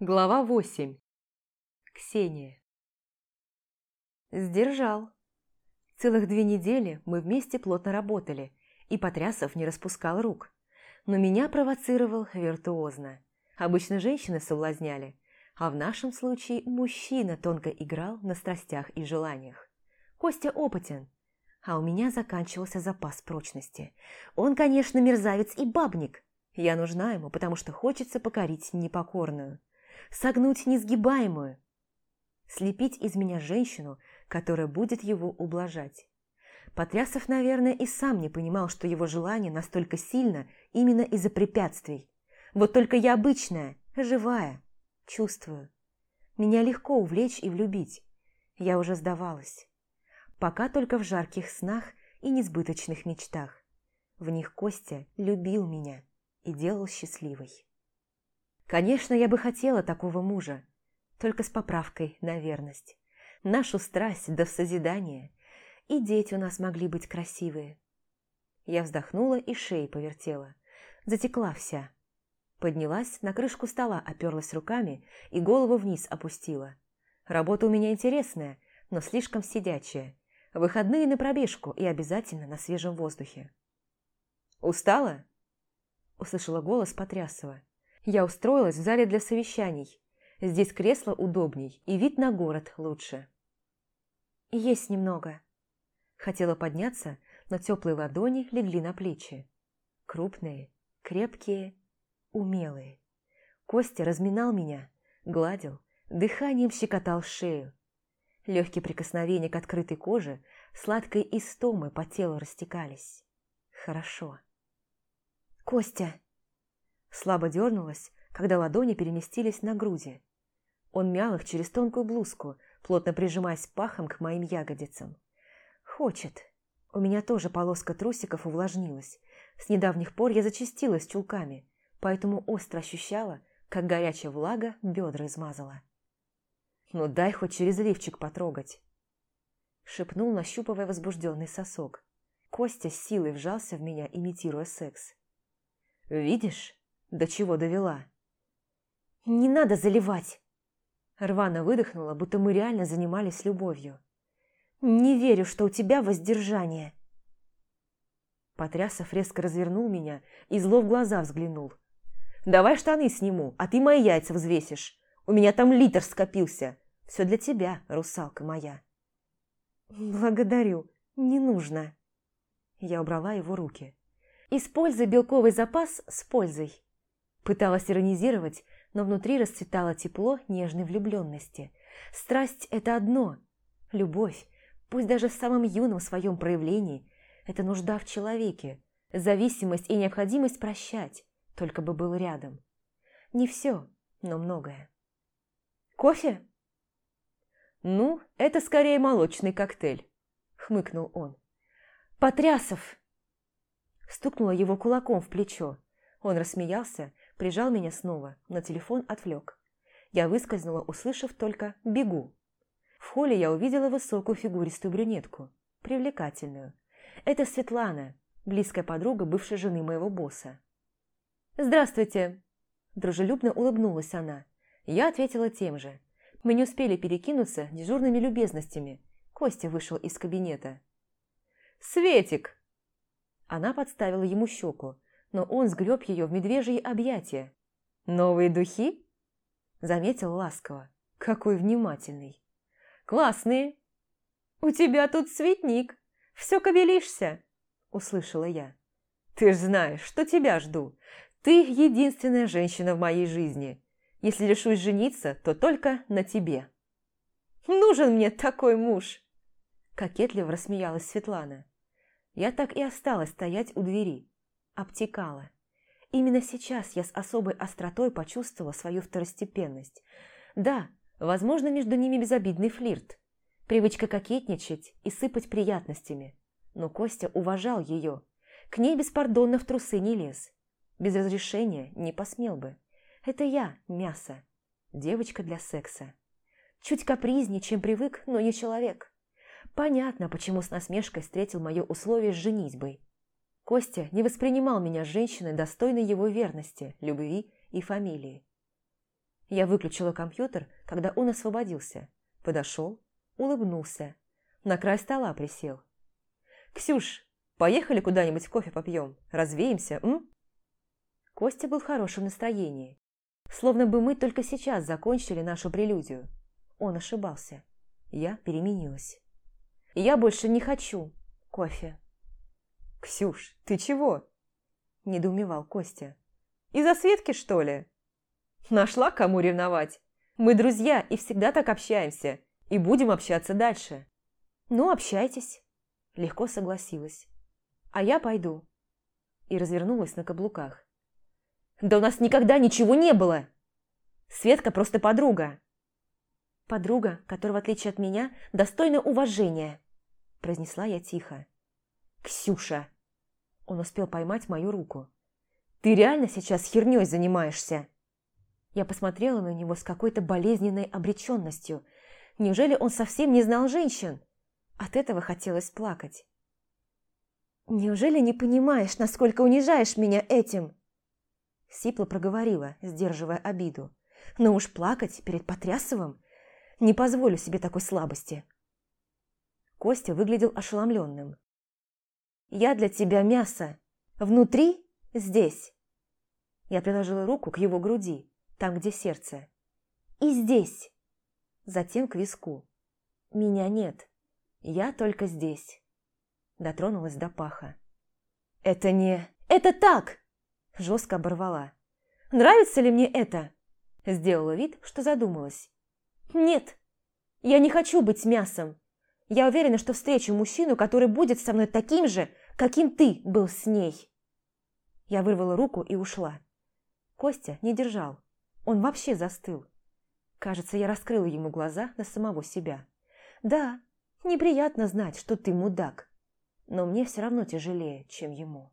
Глава 8. Ксения. Сдержал. Целых две недели мы вместе плотно работали, и Потрясов не распускал рук. Но меня провоцировал виртуозно. Обычно женщины соблазняли, а в нашем случае мужчина тонко играл на страстях и желаниях. Костя опытен, а у меня заканчивался запас прочности. Он, конечно, мерзавец и бабник. Я нужна ему, потому что хочется покорить непокорную согнуть несгибаемую, слепить из меня женщину, которая будет его ублажать. Потрясов, наверное, и сам не понимал, что его желание настолько сильно именно из-за препятствий. Вот только я обычная, живая, чувствую. Меня легко увлечь и влюбить. Я уже сдавалась. Пока только в жарких снах и несбыточных мечтах. В них Костя любил меня и делал счастливой. Конечно, я бы хотела такого мужа, только с поправкой на верность. Нашу страсть до созидания, и дети у нас могли быть красивые. Я вздохнула и шеей повертела. Затекла вся. Поднялась, на крышку стола оперлась руками и голову вниз опустила. Работа у меня интересная, но слишком сидячая. Выходные на пробежку и обязательно на свежем воздухе. «Устала?» Услышала голос Потрясова. Я устроилась в зале для совещаний. Здесь кресло удобней и вид на город лучше. Есть немного. Хотела подняться, но теплые ладони легли на плечи. Крупные, крепкие, умелые. Костя разминал меня, гладил, дыханием щекотал шею. Легкие прикосновения к открытой коже сладкой истомы по телу растекались. Хорошо. «Костя!» Слабо дернулась, когда ладони переместились на груди. Он мял их через тонкую блузку, плотно прижимаясь пахом к моим ягодицам. Хочет. У меня тоже полоска трусиков увлажнилась. С недавних пор я зачастилась чулками, поэтому остро ощущала, как горячая влага бедра измазала. «Ну дай хоть через лифчик потрогать!» Шепнул, нащупывая возбужденный сосок. Костя с силой вжался в меня, имитируя секс. «Видишь, до чего довела. «Не надо заливать!» Рвана выдохнула, будто мы реально занимались любовью. «Не верю, что у тебя воздержание!» Потрясов резко развернул меня и зло в глаза взглянул. «Давай штаны сниму, а ты мои яйца взвесишь. У меня там литр скопился. Все для тебя, русалка моя». «Благодарю, не нужно». Я убрала его руки. «Используй белковый запас с пользой». Пыталась иронизировать, но внутри расцветало тепло нежной влюбленности. Страсть – это одно. Любовь, пусть даже в самом юном своем проявлении, это нужда в человеке, зависимость и необходимость прощать, только бы был рядом. Не все, но многое. «Кофе?» «Ну, это скорее молочный коктейль», – хмыкнул он. «Потрясов!» Стукнула его кулаком в плечо. Он рассмеялся, прижал меня снова, но телефон отвлек. Я выскользнула, услышав только «бегу». В холле я увидела высокую фигуристую брюнетку, привлекательную. Это Светлана, близкая подруга бывшей жены моего босса. «Здравствуйте!» Дружелюбно улыбнулась она. Я ответила тем же. Мы не успели перекинуться дежурными любезностями. Костя вышел из кабинета. «Светик!» Она подставила ему щеку, но он сгреб ее в медвежьи объятия. «Новые духи?» Заметил ласково. «Какой внимательный!» «Классные!» «У тебя тут цветник! Все кобелишься!» Услышала я. «Ты ж знаешь, что тебя жду. Ты единственная женщина в моей жизни. Если решусь жениться, то только на тебе». «Нужен мне такой муж!» Кокетливо рассмеялась Светлана. Я так и осталась стоять у двери обтекала. Именно сейчас я с особой остротой почувствовала свою второстепенность. Да, возможно, между ними безобидный флирт. Привычка кокетничать и сыпать приятностями. Но Костя уважал ее. К ней беспардонно в трусы не лез. Без разрешения не посмел бы. Это я, мясо. Девочка для секса. Чуть капризнее, чем привык, но не человек. Понятно, почему с насмешкой встретил мое условие с женитьбой. Костя не воспринимал меня женщиной, достойной его верности, любви и фамилии. Я выключила компьютер, когда он освободился. Подошел, улыбнулся. На край стола присел. «Ксюш, поехали куда-нибудь кофе попьем? Развеемся, м?» Костя был в хорошем настроении. Словно бы мы только сейчас закончили нашу прелюдию. Он ошибался. Я переменилась. «Я больше не хочу кофе». «Ксюш, ты чего?» – недоумевал Костя. «Из-за Светки, что ли?» «Нашла, кому ревновать. Мы друзья и всегда так общаемся, и будем общаться дальше». «Ну, общайтесь», – легко согласилась. «А я пойду». И развернулась на каблуках. «Да у нас никогда ничего не было!» «Светка просто подруга». «Подруга, которая, в отличие от меня, достойна уважения», – произнесла я тихо. «Ксюша!» Он успел поймать мою руку. «Ты реально сейчас херней занимаешься?» Я посмотрела на него с какой-то болезненной обреченностью. Неужели он совсем не знал женщин? От этого хотелось плакать. «Неужели не понимаешь, насколько унижаешь меня этим?» Сипла проговорила, сдерживая обиду. «Но уж плакать перед Потрясовым? Не позволю себе такой слабости». Костя выглядел ошеломленным. «Я для тебя мясо. Внутри – здесь». Я приложила руку к его груди, там, где сердце. «И здесь». Затем к виску. «Меня нет. Я только здесь». Дотронулась до паха. «Это не... Это так!» Жестко оборвала. «Нравится ли мне это?» Сделала вид, что задумалась. «Нет, я не хочу быть мясом. Я уверена, что встречу мужчину, который будет со мной таким же, каким ты был с ней. Я вырвала руку и ушла. Костя не держал. Он вообще застыл. Кажется, я раскрыла ему глаза на самого себя. Да, неприятно знать, что ты мудак, но мне все равно тяжелее, чем ему.